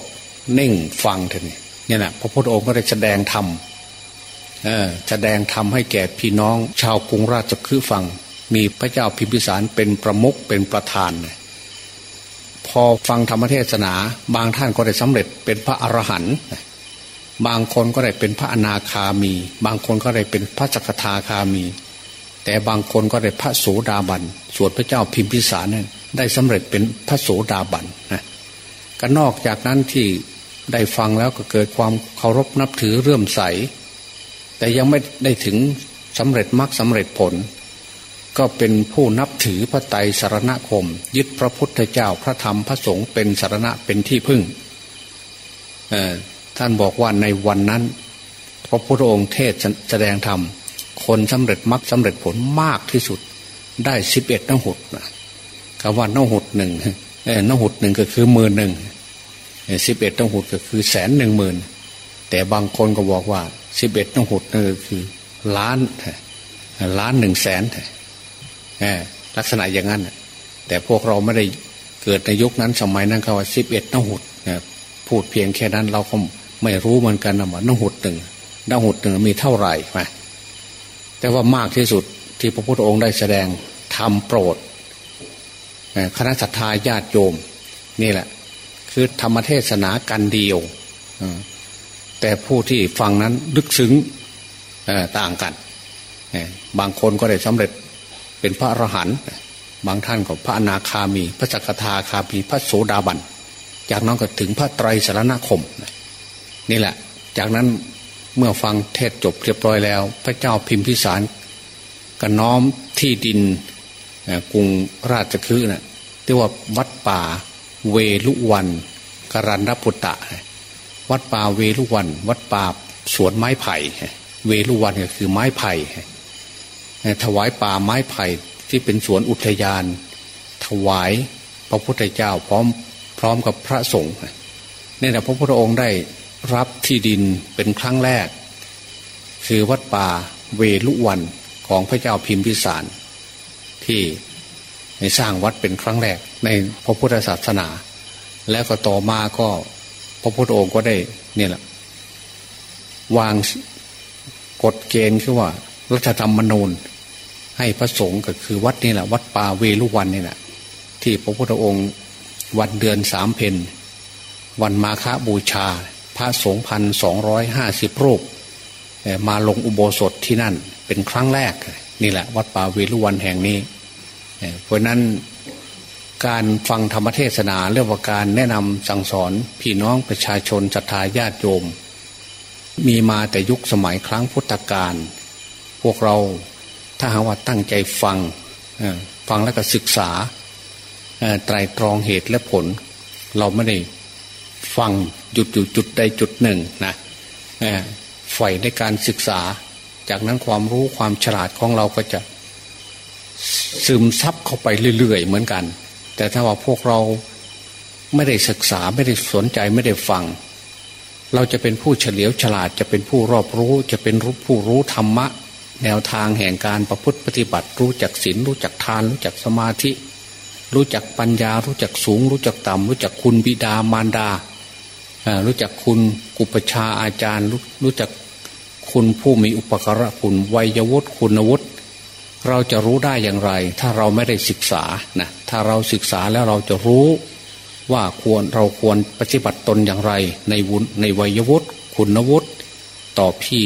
เน่งฟังทีนี้เนี่ยนะพระพุทธองค์ก็ได้แสดงธรรมแสดงธรรมให้แก่พี่น้อง ชาวกรุงราชคือฟัง มีพระเจ้าพิมพิสารเป็นประมุขเป็นประธาน พอฟังธรรมเทศนา บางท่านก็ได้สำเร็จเป็นพระอรหันต์ บางคนก็ได้เป็นพระอนาคามี บางคนก็ได้เป็นพระจักทาคามี แต่บางคนก็ได้พระโสดาบันส่วนพระเจ้าพิมพิสารนั้นได้สำเร็จเป็นพระโสดาบันนะก็นอกจากนั้นที่ได้ฟังแล้วก็เกิดความเคารพนับถือเรื่มใส แต่ยังไม่ได้ถึงสำเร็จมรรคสาเร็จผล ก็เป็นผู้นับถือพระไตรสารณคม ยึดพระพุทธเจ้าพระธรรมพระสงฆ์เป็นสารณะเป็นที่พึ่ง ท่านบอกว่าในวันนั้นพระพุทธองค์เทศแสดงธรรม คนสำเร็จมรรคสาเร็จผลมากที่สุด ได้สิบเอ็ดนหุดนะคำว่านหุดหนึ่งเออนหุดหนึ่งก็คือหมื่นหนึ่งสิบเอ็ดนหุดก็คือแสนหนึ่งหมื่นแต่บางคนก็บอกว่าสิบเอ็ดนหุดนั่นก็คือ ล้านล้านหนึ่งแสนลักษณะอย่างนั้นแต่พวกเราไม่ได้เกิดในยุคนั้นสมัยนั้นเขาว่าสิบเอ็ดนหุดพูดเพียงแค่นั้นเราก็ ไม่รู้เหมือนกันนะว่านหุดหนึ่งนหุดหนึ่งมีเท่าไหร่ไหมแต่ว่ามากที่สุดที่พระพุทธองค์ได้แสดงทำโปรดคณะสัตยาญาติโยม นี่แหละ คือธรรมเทศนากันเดียวแต่ผู้ที่ฟังนั้นลึกซึ้งต่างกันบางคนก็ได้สำเร็จเป็นพระอรหันต์บางท่านก็พระอนาคามี พระจักทาคามีพระโสดาบัน จากนั้นก็ถึงพระไตรสารณคม นี่แหละ จากนั้นเมื่อฟังเทศจบเรียบร้อยแล้ว พระเจ้าพิมพิสารก็น้อมที่ดินกรุงราชคฤห์นะ่ะที่ว่าวัดป่าเวลุวันกรันรพุตตะ วัดป่าเวลุวัน วัดป่าสวนไม้ไผ่ เวลุวันก็คือไม้ไผ่ถวายป่าไม้ไผ่ที่เป็นสวนอุทยาน ถวายพระพุทธเจ้าพร้อมพร้อมกับพระสงฆ์เนี่แหละพระพุทธองค์ได้ รับที่ดินเป็นครั้งแรก คือวัดป่าเวลุวันของพระเจ้าพิมพิสาร ที่ในสร้างวัดเป็นครั้งแรกในพระพุทธศาสนา แล้วก็ต่อมาก็พระพุทธองค์ก็ได้เนี่ยแหละวางกฎเกณฑ์คือว่ารัฐธรรมนูญ ให้พระสงฆ์ก็คือวัดนี่แหละวัดป่าเวลุวันนี่แหละที่พระพุทธองค์วันเดือนสามเพนวันมาฆบูชา พระสงฆ์พันสองร้อยห้าสิบรูป มาลงอุโบสถที่นั่นเป็นครั้งแรก นี่แหละ วัดป่าเวลุวันแห่งนี้ เพราะนั้นการฟังธรรมเทศนาเรื่องการแนะนำสั่งสอนพี่น้องประชาชนศรัทธาญาติโยม มีมาแต่ยุคสมัยครั้งพุทธกาลพวกเราถ้าหาว่าตั้งใจฟังฟังแล้วก็ศึกษาไตรตรองเหตุและผล เราไม่ได้ ฟังหยุดอยู่จุดใดจุดหนึ่งนะใฝ่ในการศึกษา จากนั้นความรู้ความฉลาดของเราก็จะ ซึมซับเข้าไปเรื่อยๆเหมือนกัน แต่ถ้าว่าพวกเราไม่ได้ศึกษาไม่ได้สนใจไม่ได้ฟัง เราจะเป็นผู้เฉลียวฉลาดจะเป็นผู้รอบรู้ จะเป็นรู้ผู้รู้ธรรมะ แนวทางแห่งการประพฤติปฏิบัติ รู้จักศีลรู้จักทาน รู้จักสมาธิ รู้จักปัญญา รู้จักสูง รู้จักต่ำรู้จักคุณบิดามารดา รู้จักคุณกุปชาอาจารย์รู้จักคุณผู้มีอุปการะคุณวัยวุฒิคุณวุฒิเราจะรู้ได้อย่างไร ถ้าเราไม่ได้ศึกษานะถ้าเราศึกษาแล้วเราจะรู้ว่าควรเราควรปฏิบัติตนอย่างไร ในวุฒในวัยวุฒิคุณวุฒิต่อพี่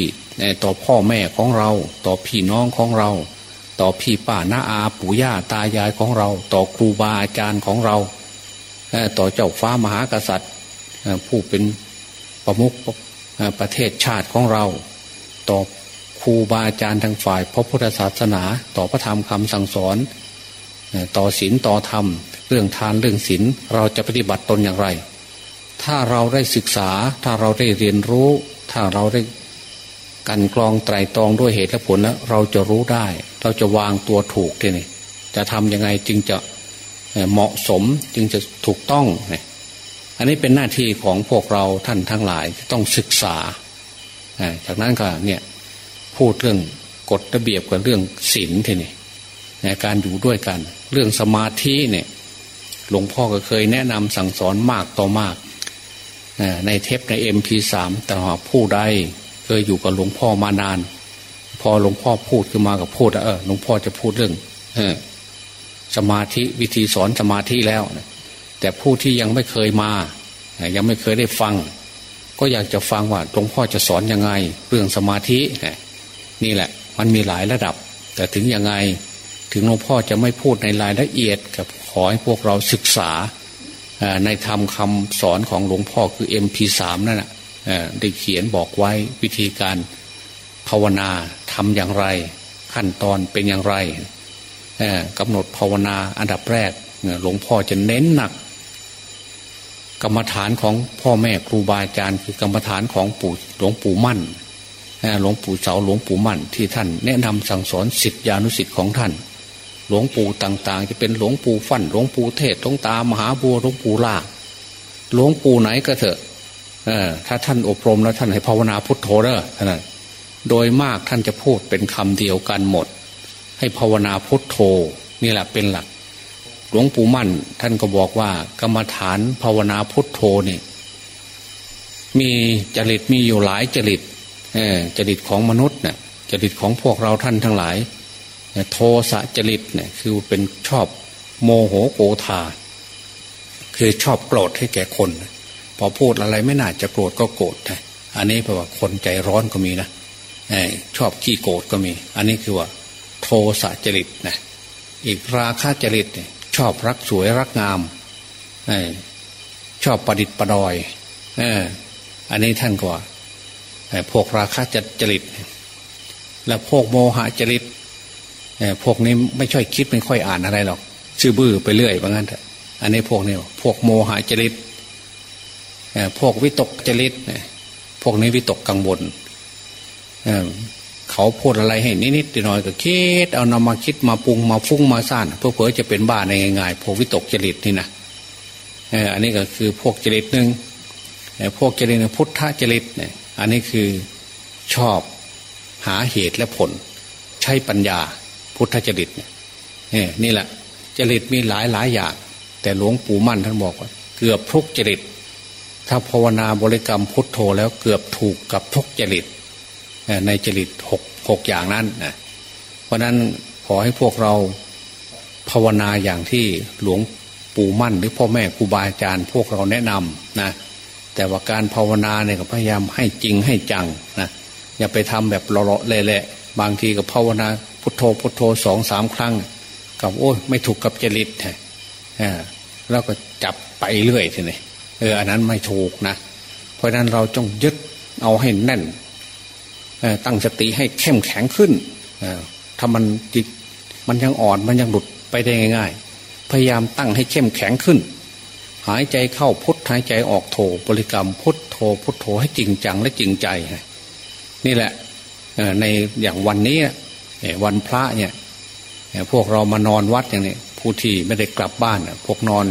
ต่อพ่อแม่ของเรา ต่อพี่น้องของเรา ต่อพี่ป้าน้าอาปู่ย่าตายายของเรา ต่อครูบาอาจารย์ของเรา ต่อเจ้าฟ้ามหากษัตริย์ ผู้เป็นประมุขประเทศชาติของเรา ต่อครูบาอาจารย์ทางฝ่ายพระพุทธศาสนา ต่อพระธรรมคำสั่งสอน ต่อศีลต่อธรรม เรื่องทานเรื่องศีลเราจะปฏิบัติตนอย่างไร ถ้าเราได้ศึกษาถ้าเราได้เรียนรู้ ถ้าเราได้กันกรองไตรตรองด้วยเหตุและผลแล้วเราจะรู้ได้ เราจะวางตัวถูกทีนี่จะทำยังไงจึงจะเหมาะสมจึงจะถูกต้องเนี่ย อันนี้เป็นหน้าที่ของพวกเราท่านทั้งหลายต้องศึกษา จากนั้นก็เนี่ยพูดเรื่องกฎระเบียบกับเรื่องศีลทีนี่ในการอยู่ด้วยกัน เรื่องสมาธิเนี่ยหลวงพ่อก็เคยแนะนำสั่งสอนมากต่อมาก ในเทปในเอ็มพีสามแต่หาผู้ใดเคยอยู่กับหลวงพ่อมานาน พอหลวงพ่อพูดขึ้นมากับพูดเออหลวงพ่อจะพูดเรื่องสมาธิวิธีสอนสมาธิแล้ว แต่ผู้ที่ยังไม่เคยมา ยังไม่เคยได้ฟัง ก็อยากจะฟังว่าหลวงพ่อจะสอนยังไง เรื่องสมาธินี่แหละ มันมีหลายระดับ แต่ถึงยังไงถึงหลวงพ่อจะไม่พูดในรายละเอียดกับขอให้พวกเราศึกษาในธรรมคำสอนของหลวงพ่อคือ MP3 นั่นแหละได้เขียนบอกไว้วิธีการภาวนาทำอย่างไร ขั้นตอนเป็นอย่างไรกำหนดภาวนาอันดับแรกหลวงพ่อจะเน้นหนัก กรรมฐานของพ่อแม่ครูบาอาจารย์ คือกรรมฐานของปู่หลวงปู่มั่นหลวงปู่เสาหลวงปู่มั่นที่ท่านแนะนำสั่งสอนสิทธิานุสิทธิ์ของท่าน หลวงปู่ต่างๆ จะเป็นหลวงปู่ฟั่นหลวงปู่เทศหลวงตามหาบัวหลวงปู่ล่าหลวงปู่ไหนก็เถอะถ้าท่านอบรมแล้วท่านให้ภาวนาพุทโธเด้อท่านโดยมากท่านจะพูดเป็นคำเดียวกันหมด ให้ภาวนาพุทโธนี่แหละเป็นหลัก หลวงปู่มั่น ท่านก็บอกว่ากรรมฐานภาวนาพุทโธนี่มีจริตมีอยู่หลายจริตจริตของมนุษย์เนี่ยจริตของพวกเราท่านทั้งหลาย โทสะจริตเนี่ยคือเป็นชอบโมโหโกธาคือชอบโกรธให้แก่คน พอพูดอะไรไม่น่าจะโกรธก็โกรธอันนี้แปลว่าคนใจร้อนก็มีนะชอบขี้โกรธก็มี อันนี้คือว่า โทสะจริตนะอีกราคะจริตเนี่ย ชอบรักสวยรักงามชอบประดิษฐ์ประดอยอันนี้ท่านก็พวกราคะจจริต และพวกโมหะจริตพวกนี้ไม่ค่อยคิดไม่ค่อยอ่านอะไรหรอก ชื่อบื้อไปเรื่อยว่างั้นเถอะอันนี้พวกนี้พวกโมหะจริตพวกวิตกจริตพวกนี้วิตกกังวล เขาพูดอะไรให้นิดๆหน่อยก็คิด เอานำมาคิดมาปรุงมาฟุ้งมาซ่านเพื่อเผื่อจะเป็นบ้าในง่ายๆพวกวิตกจริตนี่นะอันนี้ก็คือพวกจริตหนึ่งพวกจริตพุทธจริตเนี่ยอันนี้คือชอบหาเหตุและผล ใช้ปัญญาพุทธจริตเนี่ยนี่แหละจริตมีหลายหลายอย่าง แต่หลวงปู่มั่นท่านบอกว่า เกือบทุกจริต ถ้าภาวนาบริกรรมพุทโธแล้วเกือบถูกกับทุกจริต ในจริตหกหกอย่างนั้นนะเพราะนั้นขอให้พวกเราภาวนาอย่างที่หลวงปู่มั่น หรือพ่อแม่ครูบาอาจารย์ พวกเราแนะนำนะแต่ว่าการภาวนาเนี่ยก็พยายามให้จริงให้จังนะอย่าไปทำแบบเลาะเละบางทีก็ภาวนาพุทโธพุทโธสองสามครั้ง กับโอ้ยไม่ถูกกับจริตฮะแล้วก็จับไปเรื่อยทีนี้เอออันนั้นไม่ถูกนะ เพราะนั้นเราจงยึดเอาให้แน่น ตั้งสติให้เข้มแข็งขึ้นถ้ามันจิตมันยังอ่อนมันยังหลุดไปได้ง่าย ๆ พยายามตั้งให้เข้มแข็งขึ้น หายใจเข้าพุทหายใจออกโทบริกรรมพุทโทพุทโทให้จริงจังและจริงใจ นี่แหละในอย่างวันนี้วันพระเนี่ยพวกเรามานอนวัดอย่างนี้ผู้ที่ไม่ได้กลับบ้านพวกนอน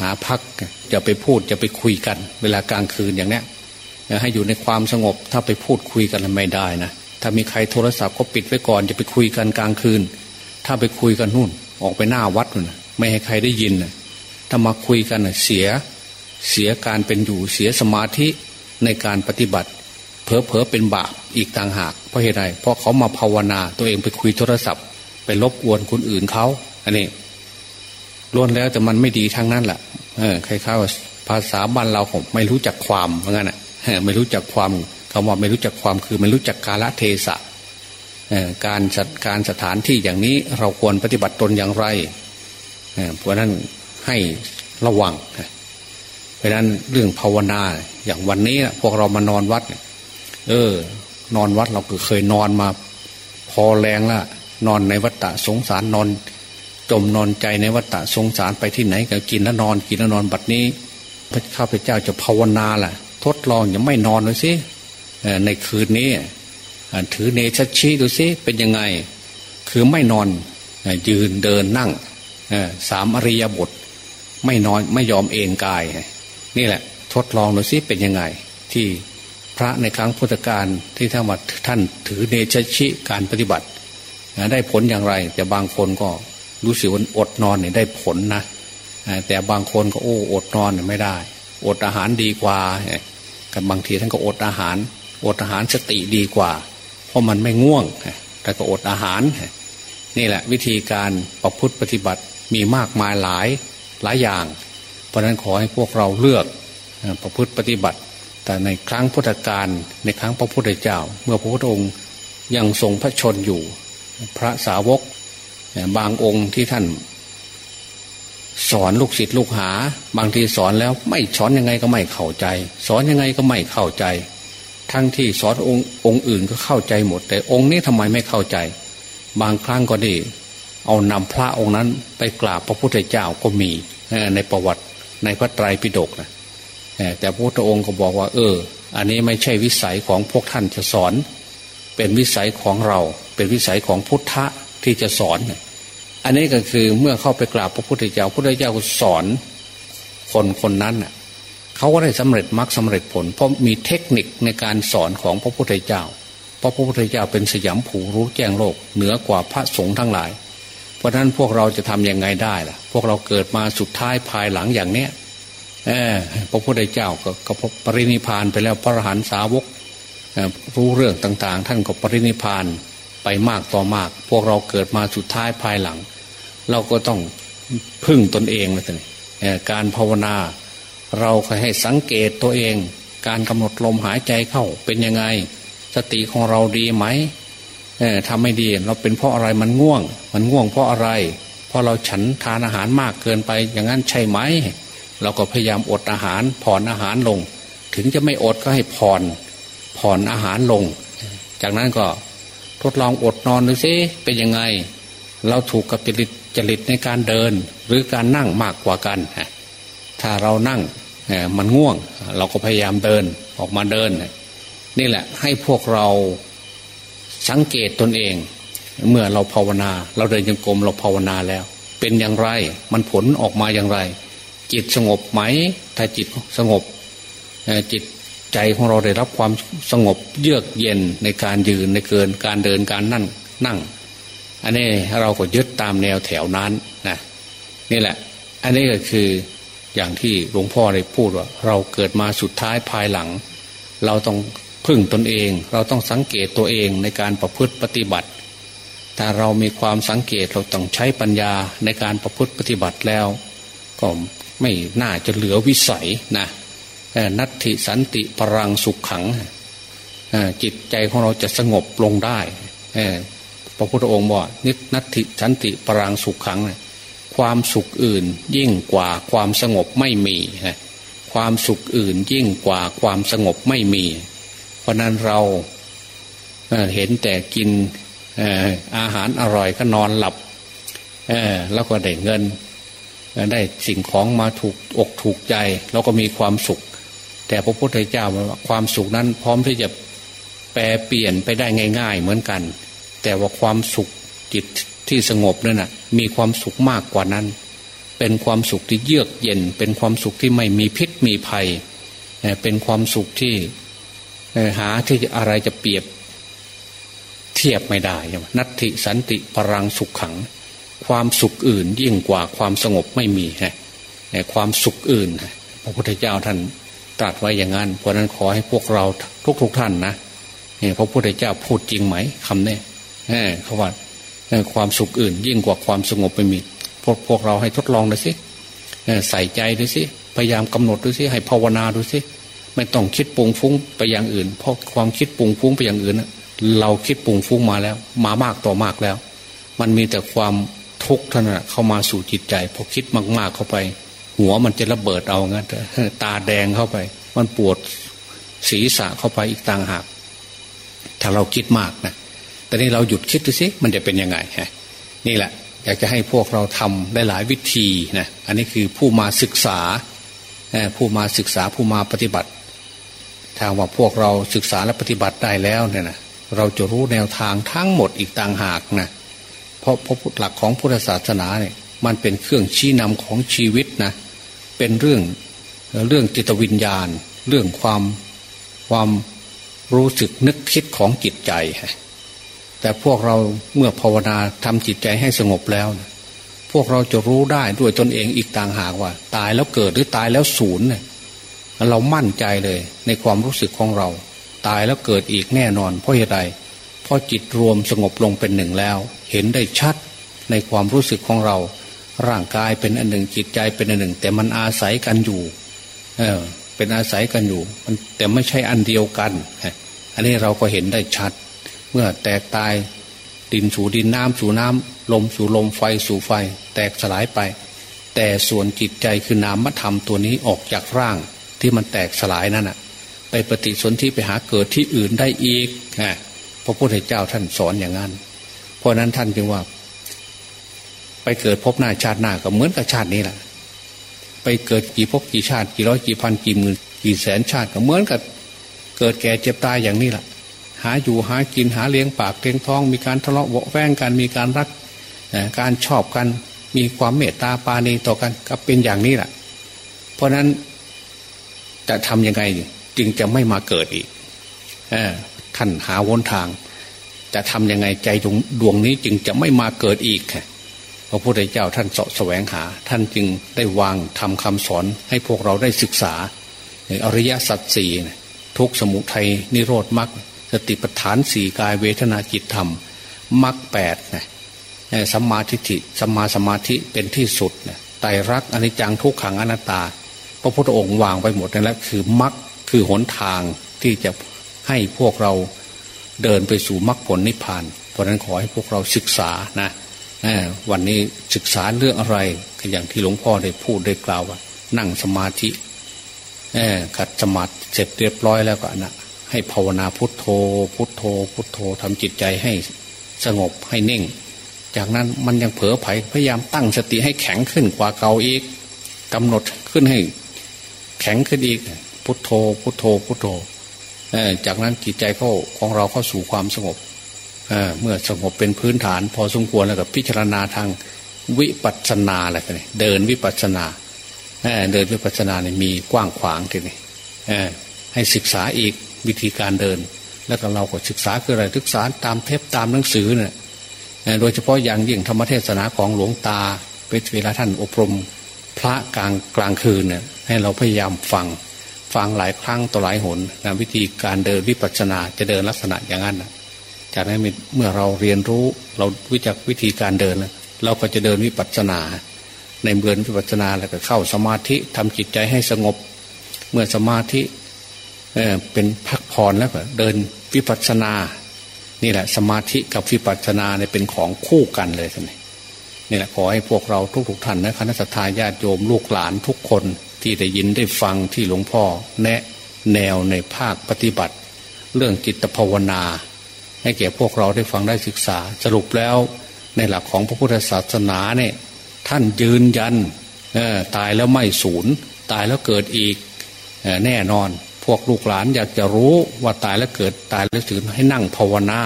หาพักจะไปพูดจะไปคุยกัน เวลากลางคืนอย่างเนี้ย ให้อยู่ในความสงบถ้าไปพูดคุยกันไม่ได้นะถ้ามีใครโทรศัพท์ก็ปิดไว้ก่อนจะไปคุยกันกลางคืน ถ้าไปคุยกันนู่น ออกไปหน้าวัดนู่นไม่ให้ใครได้ยินถ้ามาคุยกันเสียเสียการเป็นอยู่เสียสมาธิในการปฏิบัติเผลอเผอเป็นบาปอีกต่างหากเพราะเหตุใดเพราะเขามาภาวนาตัวเองไปคุยโทรศัพท์ ไปลบกวนคนอื่นเขาอันนี้ล้วนแล้วแต่มันไม่ดีทั้งนั้นแหละเออใครเข้าภาษาบ้านเราผมไม่รู้จักความเหมือนกันอะ ไม่รู้จักความคำว่าไม่รู้จักความคือไม่รู้จักกาลเทศะการจัดการสถานที่อย่างนี้เราควรปฏิบัติตนอย่างไรเพราะนั้นให้ระวังเพราะนั้นเรื่องภาวนาอย่างวันนี้พวกเรามานอนวัด เออ นอนวัดเราก็เคยนอนมา พอแรงละนอนในวัฏฏะสงสารนอน จมนอนใจในวัฏฏะสงสารไปที่ไหนก็กินแล้วนอน กินแล้วนอนบัดนี้ พระข้าพเจ้าจะภาวนาล่ะ ทดลองอย่าไม่นอนเลยสิในคืนนี้ถือเนชชีดูสิเป็นยังไง คือไม่นอนยืนเดินนั่งสามอริยบท ไม่นอนไม่ยอมเองกาย นี่แหละ ทดลองดูสิเป็นยังไง ที่พระในครั้งพุทธกาลที่ท่านวัดท่านถือเนชชิการปฏิบัติ ได้ผลอย่างไร แต่บางคนก็รู้สึกว่าอดนอนเนี่ยได้ผลนะแต่บางคนก็โอ้อดนอนไม่ได้ อดอาหารดีกว่า กับบางทีท่านก็อดอาหาร อดอาหารสติดีกว่า เพราะมันไม่ง่วง แต่ก็อดอาหาร นี่แหละวิธีการประพฤติปฏิบัติมีมากมายหลายหลายอย่าง เพราะนั้นขอให้พวกเราเลือกประพฤติปฏิบัติ แต่ในครั้งพุทธกาลในครั้งพระพุทธเจ้า เมื่อพระพุทธองค์ยังทรงพระชนอยู่ พระสาวกบางองค์ที่ท่าน สอนลูกศิษย์ลูกหา บางทีสอนแล้วไม่สอนยังไงก็ไม่เข้าใจ สอนยังไงก็ไม่เข้าใจ ทั้งที่สอนองค์องค์อื่นก็เข้าใจหมด แต่องค์นี้ทำไมไม่เข้าใจ บางครั้งก็ดี เอานำพระองค์นั้นไปกราบพระพุทธเจ้าก็มีในประวัติในพระไตรปิฎกนะแต่พระพุทธองค์ก็บอกว่า เออ อันนี้ไม่ใช่วิสัยของพวกท่านจะสอน เป็นวิสัยของเรา เป็นวิสัยของพุทธะที่จะสอน อันนี้ก็คือเมื่อเข้าไปกราบพระพุทธเจ้าพระพุทธเจ้าสอนคนคนนั้นน่ะเขาก็ได้สำเร็จมรรคสาเร็จผล เพราะมีเทคนิคในการสอนของพระพุทธเจ้า เพราะพระพุทธเจ้าเป็นสยามผูรู้แจ้งโลก เหนือกว่าพระสงฆ์ทั้งหลาย เพราะฉะนั้นพวกเราจะทํำยังไงได้ล่ะ พวกเราเกิดมาสุดท้ายภายหลังอย่างเนี้ยพระพุทธเจ้าก็ปรินิพานไปแล้วพระอรหันตสาวกรู้เรื่องต่างๆ ท่านก็ปรินิพานไปมากต่อมาก พวกเราเกิดมาสุดท้ายภายหลัง เราก็ต้องพึ่งตนเองเลยการภาวนา เราให้สังเกตตัวเอง การกำหนดลมหายใจเข้าเป็นยังไง สติของเราดีไหมทำไม่ดีเราเป็นเพราะอะไรมันง่วง มันง่วงเพราะอะไร เพราะเราฉันทานอาหารมากเกินไปอย่างนั้นใช่ไหม เราก็พยายามอดอาหารผ่อนอาหารลง ถึงจะไม่อดก็ให้ผ่อนผ่อนอาหารลง จากนั้นก็ทดลองอดนอนดูซิเป็นยังไง เราถูกกับจริต จริตในการเดินหรือการนั่งมากกว่ากัน ถ้าเรานั่งมันง่วง เราก็พยายามเดินออกมาเดิน นี่แหละให้พวกเราสังเกตตนเอง เมื่อเราภาวนา เราเดินยังกรมเราภาวนาแล้ว เป็นอย่างไรมันผลออกมาอย่างไร จิตสงบไหม ถ้าจิตสงบจิตใจของเราได้รับความสงบเยือกเย็นในการยืนในเกินการเดินการนั่งนั่ง อันนี้เราก็ยึดตามแนวแถวนั้นนะนี่แหละ อันนี้ก็คืออย่างที่หลวงพ่อได้พูดว่า เราเกิดมาสุดท้ายภายหลัง เราต้องพึ่งตนเอง เราต้องสังเกตตัวเองในการประพฤติปฏิบัติถ้าเรามีความสังเกตเราต้องใช้ปัญญาในการประพฤติปฏิบัติแล้ว ก็ไม่น่าจะเหลือวิสัยนะนัตถิสันติปรังสุขขังจิตใจของเราจะสงบลงได้ พระพุทธองค์บอกนินัตถิสันติปรังสุขขังความสุขอื่นยิ่งกว่าความสงบไม่มีความสุขอื่นยิ่งกว่าความสงบไม่มี เพราะนั้นเราเห็นแต่กินอาหารอร่อยก็นอนหลับแล้วก็ได้เงิน ได้สิ่งของมาถูกอกถูกใจ แล้วก็มีความสุข แต่พระพุทธเจ้าว่าความสุขนั้นพร้อมที่จะแปลเปลี่ยนไปได้ง่าย ๆ เหมือนกัน แต่ว่าความสุขจิตที่สงบนั่นนะมีความสุขมากกว่านั้น เป็นความสุขที่เยือกเย็น เป็นความสุขที่ไม่มีพิษมีภัย เป็นความสุขที่หาที่อะไรจะเปรียบเทียบไม่ได้นัตติสันติปรังสุขขัง ความสุขอื่นยิ่งกว่าความสงบไม่มีฮะความสุขอื่น พระพุทธเจ้าท่านตรัสไว้อย่างนั้นเพราะนั้นขอให้พวกเราทุกๆทท่านนะพระพุทธเจ้าพูดจริงไหมคำนี้ เขาว่าความสุขอื่น ยิ่งกว่าความสงบไม่มีพวกพวกเราให้ทดลองดูสิใส่ใจดูสิพยายามกำหนดดูสิให้ภาวนาดูสิไม่ต้องคิดปุงฟุ้งไปอย่างอื่น เพราะความคิดปุงฟุ้งไปอย่างอื่นเราคิดปุงฟุ้งมาแล้ว มามากต่อมากแล้ว มันมีแต่ความทุกข์ท่านเข้ามาสู่จิตใจพอคิดมาก ๆเข้าไป หัวมันจะระเบิดเอางั้นตาแดงเข้าไป มันปวดศีรษะเข้าไปอีกต่างหาก ถ้าเราคิดมากนะ แต่นี่เราหยุดคิดดูสิมันจะเป็นยังไงฮะนี่แหละ อยากจะให้พวกเราทำได้หลายวิธีนะอันนี้คือผู้มาศึกษาผู้มาศึกษาผู้มาปฏิบัติถ้าว่าพวกเราศึกษาและปฏิบัติได้แล้วเนี่ยนะเราจะรู้แนวทางทั้งหมดอีกต่างหากนะเพราะพระพุทธหลักของพุทธศาสนาเนี่ยมันเป็นเครื่องชี้นำของชีวิตนะเป็นเรื่องเรื่องจิตวิญญาณ เรื่องความความรู้สึกนึกคิดของจิตใจ แต่พวกเราเมื่อภาวนาทำจิตใจให้สงบแล้ว พวกเราจะรู้ได้ด้วยตนเองอีกต่างหากว่า ตายแล้วเกิดหรือตายแล้วศูนย์เนี่ยเรามั่นใจเลยในความรู้สึกของเรา ตายแล้วเกิดอีกแน่นอน เพราะเหตุใดเพราะจิตรวมสงบลงเป็นหนึ่งแล้ว เห็นได้ชัดในความรู้สึกของเรา ร่างกายเป็นอันหนึ่งจิตใจเป็นอันหนึ่ง แต่มันอาศัยกันอยู่ เออ เป็นอาศัยกันอยู่ มันแต่ไม่ใช่อันเดียวกันอันนี้เราก็เห็นได้ชัด เมื่อแตกตายดินสู่ดินน้ำสู่น้ำลมสู่ลมไฟสู่ไฟ แตกสลายไป แต่ส่วนจิตใจคือนามธรรมตัวนี้ออกจากร่างที่มันแตกสลายนั่นอะไปปฏิสนธิไปหาเกิดที่อื่นได้อีกพระพุทธเจ้าท่านสอนอย่างนั้น เพราะนั้นท่านจึงว่า ไปเกิดพบหน้าชาติหน้าก็เหมือนกับชาตินี้แหละไปเกิดกี่พบกี่ชาติ กี่ร้อยกี่พันกี่หมื่นกี่แสนชาติก็เหมือนกับ เกิดแก่เจ็บตายอย่างนี้แหละ หาอยู่หากินหาเลี้ยงปากเลี้ยงท้อง มีการทะเลาะเบาแวงกันมีการรักการชอบกันมีความเมตตาปาณีต่อกันก็เป็นอย่างนี้แหละเพราะนั้นจะทำยังไงจึงจะไม่มาเกิดอีกท่านหาวนทาง จะทำยังไงใจดวงนี้จึงจะไม่มาเกิดอีกพระพุทธเจ้าท่านเสาะแสวงหา ท่านจึงได้วางทำคำสอนให้พวกเราได้ศึกษาอริยสัจสี่ทุกสมุทัยนิโรธมรรค สติปัฏฐานสี่กายเวทนาจิตธรรมมรรคแปดนะสัมมาทิฏฐิสัมมาสมาธิเป็นที่สุดนะไตรรักอนิจจังทุกขังอนัตตา พระพุทธองค์วางไปหมดนั่นแหละคือมรรคคือหนทางที่จะให้พวกเราเดินไปสู่มรรคผลนิพพาน เพราะนั้นขอให้พวกเราศึกษานะวันนี้ศึกษาเรื่องอะไรอย่างที่หลวงพ่อได้พูดได้กล่าวว่า นั่งสมาธิขัดสมาธิเสร็จเรียบร้อยแล้วก็นะ ให้ภาวนาพุทโธ พุทโธ พุทโธทำจิตใจให้สงบให้เน่ง จากนั้นมันยังเผลอไผพยายามตั้งสติให้แข็งขึ้นกว่าเก่าอีกกำหนดขึ้นให้ แข็งขึ้นอีก พุทโธ พุทโธ พุทโธจากนั้นจิตใจเขาของเราเข้าสู่ความสงบเเมื่อสงบเป็นพื้นฐาน พอสมควรแล้วกับพิจารณาทางวิปัสสนาอะไรกันเดินวิปัสสนาเดินวิปัสสนาเนี่ยมีกว้างขวางทีนี้ให้ศึกษาอีก วิธีการเดิน แล้วก็เราก็ศึกษาคืออะไรศึกษาตามเทปตามหนังสือเนี่ยโดยเฉพาะอย่างยิ่งธรรมเทศนาของหลวงตาเป็นเวลาท่านอบรมพระกลางกลางคืนเนี่ยให้เราพยายามฟังฟังหลายครั้งต่อหลายหนนะวิธีการเดินวิปัสสนาจะเดินลักษณะอย่างนั้นจากนั้นเมื่อเราเรียนรู้เราวิจักวิธีการเดิน เราก็จะเดินวิปัสสนา ในเบือนวิปัสสนาแล้วก็เข้าสมาธิทำจิตใจให้สงบ เมื่อสมาธิ เเป็นพักผ่อนแล้วก็เดินวิปัสสนา นี่แหละ สมาธิกับวิปัสสนาเนี่ยเป็นของคู่กันเลยท่านนี่แหละขอให้พวกเราทุกๆท่านนะคณะสัตยาญาติโยมลูกหลานทุกคนที่ได้ยินได้ฟังที่หลวงพ่อ แนะแนวในภาคปฏิบัติ เรื่องจิตภาวนา ให้แก่พวกเราได้ฟังได้ศึกษา สรุปแล้วในหลักของพระพุทธศาสนาเนี่ยท่านยืนยันตายแล้วไม่สูญตายแล้วเกิดอีกแน่นอน พวกลูกหลานอยากจะรู้ว่าตายแล้วเกิดตายแล้วสูญให้นั่งภาวนา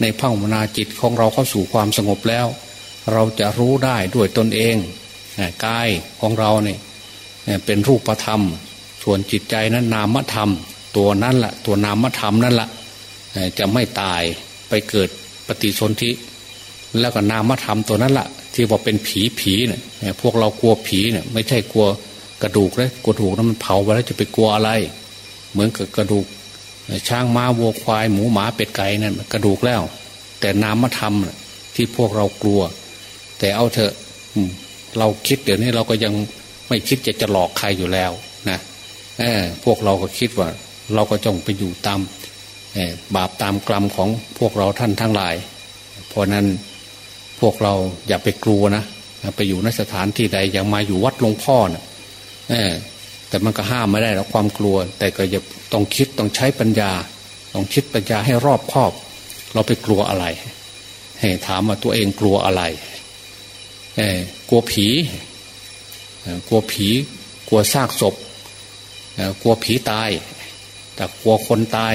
ในภาวนาจิตของเราเข้าสู่ความสงบแล้ว เราจะรู้ได้ด้วยตนเองกายของเราเนี่ยเป็นรูปธรรม ส่วนจิตใจนั้นนามธรรม ตัวนั้นละ่ะ ตัวนามธรรมนั่นละ่ะจะไม่ตายไปเกิดปฏิสนธิแล้วก็นามธรรมตัวนั้นละ่ะ ที่ว่าเป็นผีผีเนี่ยพวกเรากลัวผีเนี่ยไม่ใช่กลัวกระดูกเลยกระดูกนั้นมันเผาไปแล้วจะไปกลัวอะไร เหมือนกับกระดูก ช้างม้าวัวควาย หมูหมาเป็ดไก่นั่นกระดูกแล้ว แต่นามธรรมที่พวกเรากลัว แต่เอาเถอะเราคิดเดี๋ยวนี้เราก็ยังไม่คิดจะจะหลอกใครอยู่แล้วนะพวกเราก็คิดว่า เราก็จงไปอยู่ตามบาปตามกรรมของพวกเราท่านทั้งหลาย เพราะนั้นพวกเราอย่าไปกลัวนะไปอยู่ในสถานที่ใดอย่างมาอยู่วัดหลวงพ่อเนะ่ย แต่มันก็ห้ามไม่ได้แล้วความกลัว แต่ก็อย่าต้องคิดต้องใช้ปัญญา ต้องคิดปัญญาให้รอบคอบ เราไปกลัวอะไร ให้ถามว่าตัวเองกลัวอะไรกลัวผีกลัวผี กลัวซากศพกลัวผีตาย แต่กลัวคนตาย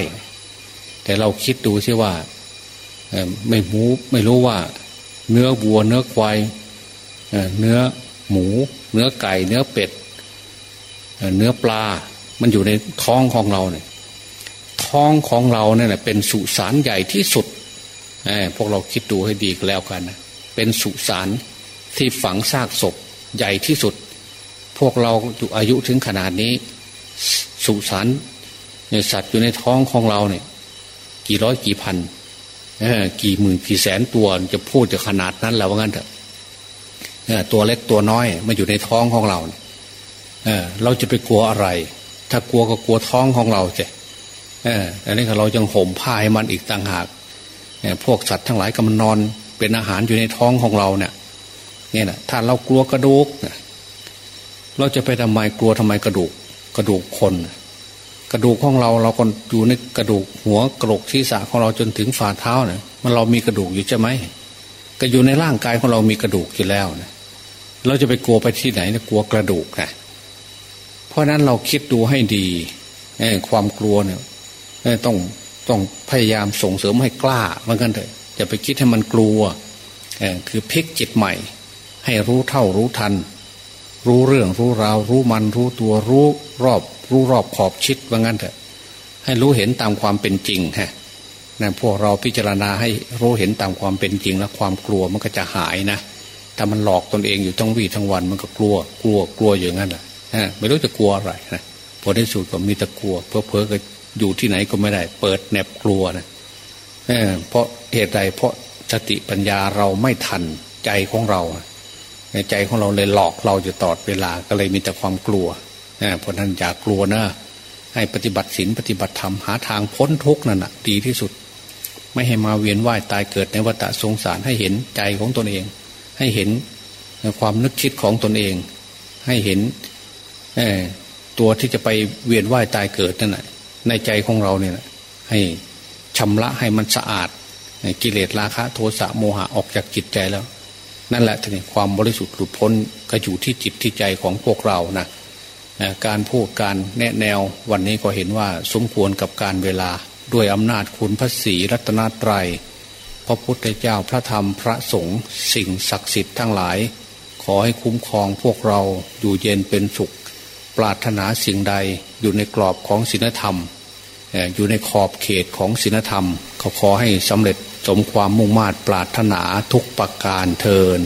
แต่เราคิดดูใช่ว่าไม่มูไม่รู้ว่า เนื้อวัว เนื้อควายเนื้อหมู เนื้อไก่ เนื้อเป็ด เนื้อปลา มันอยู่ในท้องของเราเนี่ย ท้องของเราเนี่ยเป็นสุสานใหญ่ที่สุดพวกเราคิดดูให้ดีแล้วกันนะเป็นสุสานที่ฝังซากศพใหญ่ที่สุด พวกเราอยู่อายุถึงขนาดนี้ สุสานเนี่ยสัตว์อยู่ในท้องของเราเนี่ย กี่ร้อยกี่พันกี่หมื่นกี่แสนตัวจะพูดจะขนาดนั้นแล้วว่างั้นเถอะตัวเล็กตัวน้อยมาอยู่ในท้องของเราเเราจะไปกลัวอะไร ถ้ากลัวก็กลัวท้องของเราเจ้อันนี้เราจังห่มผ้าให้มันอีกต่างหากพวกสัตว์ทั้งหลายก็มันนอนเป็นอาหารอยู่ในท้องของเราเนี่ยเนี่ยนะถ้าเรากลัวกระดูกเราจะไปทำไมกลัวทำไมกระดูก กระดูกคน กระดูกของเราเราคนอยู่ในกระดูกหัวกระโหลกที่สะของเราจนถึงฝ่าเท้าเนี่ยมันเรามีกระดูกอยู่ใช่ไหมก็อยู่ในร่างกายของเรามีกระดูกอยู่แล้วนะเราจะไปกลัวไปที่ไหนนะกลัวกระดูกนะ ราะนั้นเราคิดดูให้ดีความกลัวเนี่ยต้องต้องพยายามส่งเสริมให้กล้าเหมือนกันเถอะจะไปคิดให้มันกลัวคือพลิกจิตใหม่ ให้รู้เท่ารู้ทัน รู้เรื่องรู้ราว รู้มันรู้ตัวรู้รอบ รู้รอบขอบชิดว่างั้นเถอะ ให้รู้เห็นตามความเป็นจริงฮะนะพวกเราพิจารณาให้รู้เห็นตามความเป็นจริงแล้วความกลัวมันก็จะหายนะถ้ามันหลอกตนเองอยู่ทั้งวี่ทั้งวันมันก็กลัวกลัวกลัวอย่างนั้นแหละ ไม่รู้จะกลัวอะไรนะพอได้สูตรก็มีแต่กลัว เพ้อเพอก็อยู่ที่ไหนก็ไม่ได้ เปิดแนบกลัวนะเพราะเหตุใดเพราะสติปัญญาเราไม่ทันใจของเราในใจของเราเลยหลอกเราอยู่ตลอดเวลาก็เลยมีแต่ความกลัวเพราะนั้นอย่ากลัวนะให้ปฏิบัติศีลปฏิบัติธรรมหาทางพ้นทุกข์นั่นแหะดีที่สุด ไม่ให้มาเวียนว่ายตายเกิดในวัฏสงสารให้เห็นใจของตนเอง ให้เห็นความนึกคิดของตนเอง ให้เห็น ตัวที่จะไปเวียนว่ายตายเกิดนั่นแหะในใจของเราเนี่ยให้ชำระให้มันสะอาดกิเลสราคะ โทสะโมหะออกจากจิตใจแล้ว นั่นแหละทีนี้ความบริสุทธิ์หลุดพ้นก็อยู่ที่จิตที่ใจของพวกเรานะการพูดการแนะแนววันนี้ก็เห็นว่าสมควรกับการเวลาด้วยอำนาจคุณพระศรีรัตนตรยัยพระพุทธเจ้าพระธรรมพระสงฆ์สิ่งศักดิ์สิทธิ์ทั้งหลาย ขอให้คุ้มครองพวกเราอยู่เย็นเป็นสุข ปรารถนาสิ่งใดอยู่ในกรอบของศีลธรรม อยู่ในขอบเขตของศีลธรรม เขาขอให้สำเร็จสมความมุ่งมา่ปรารถนาทุกประการเทิน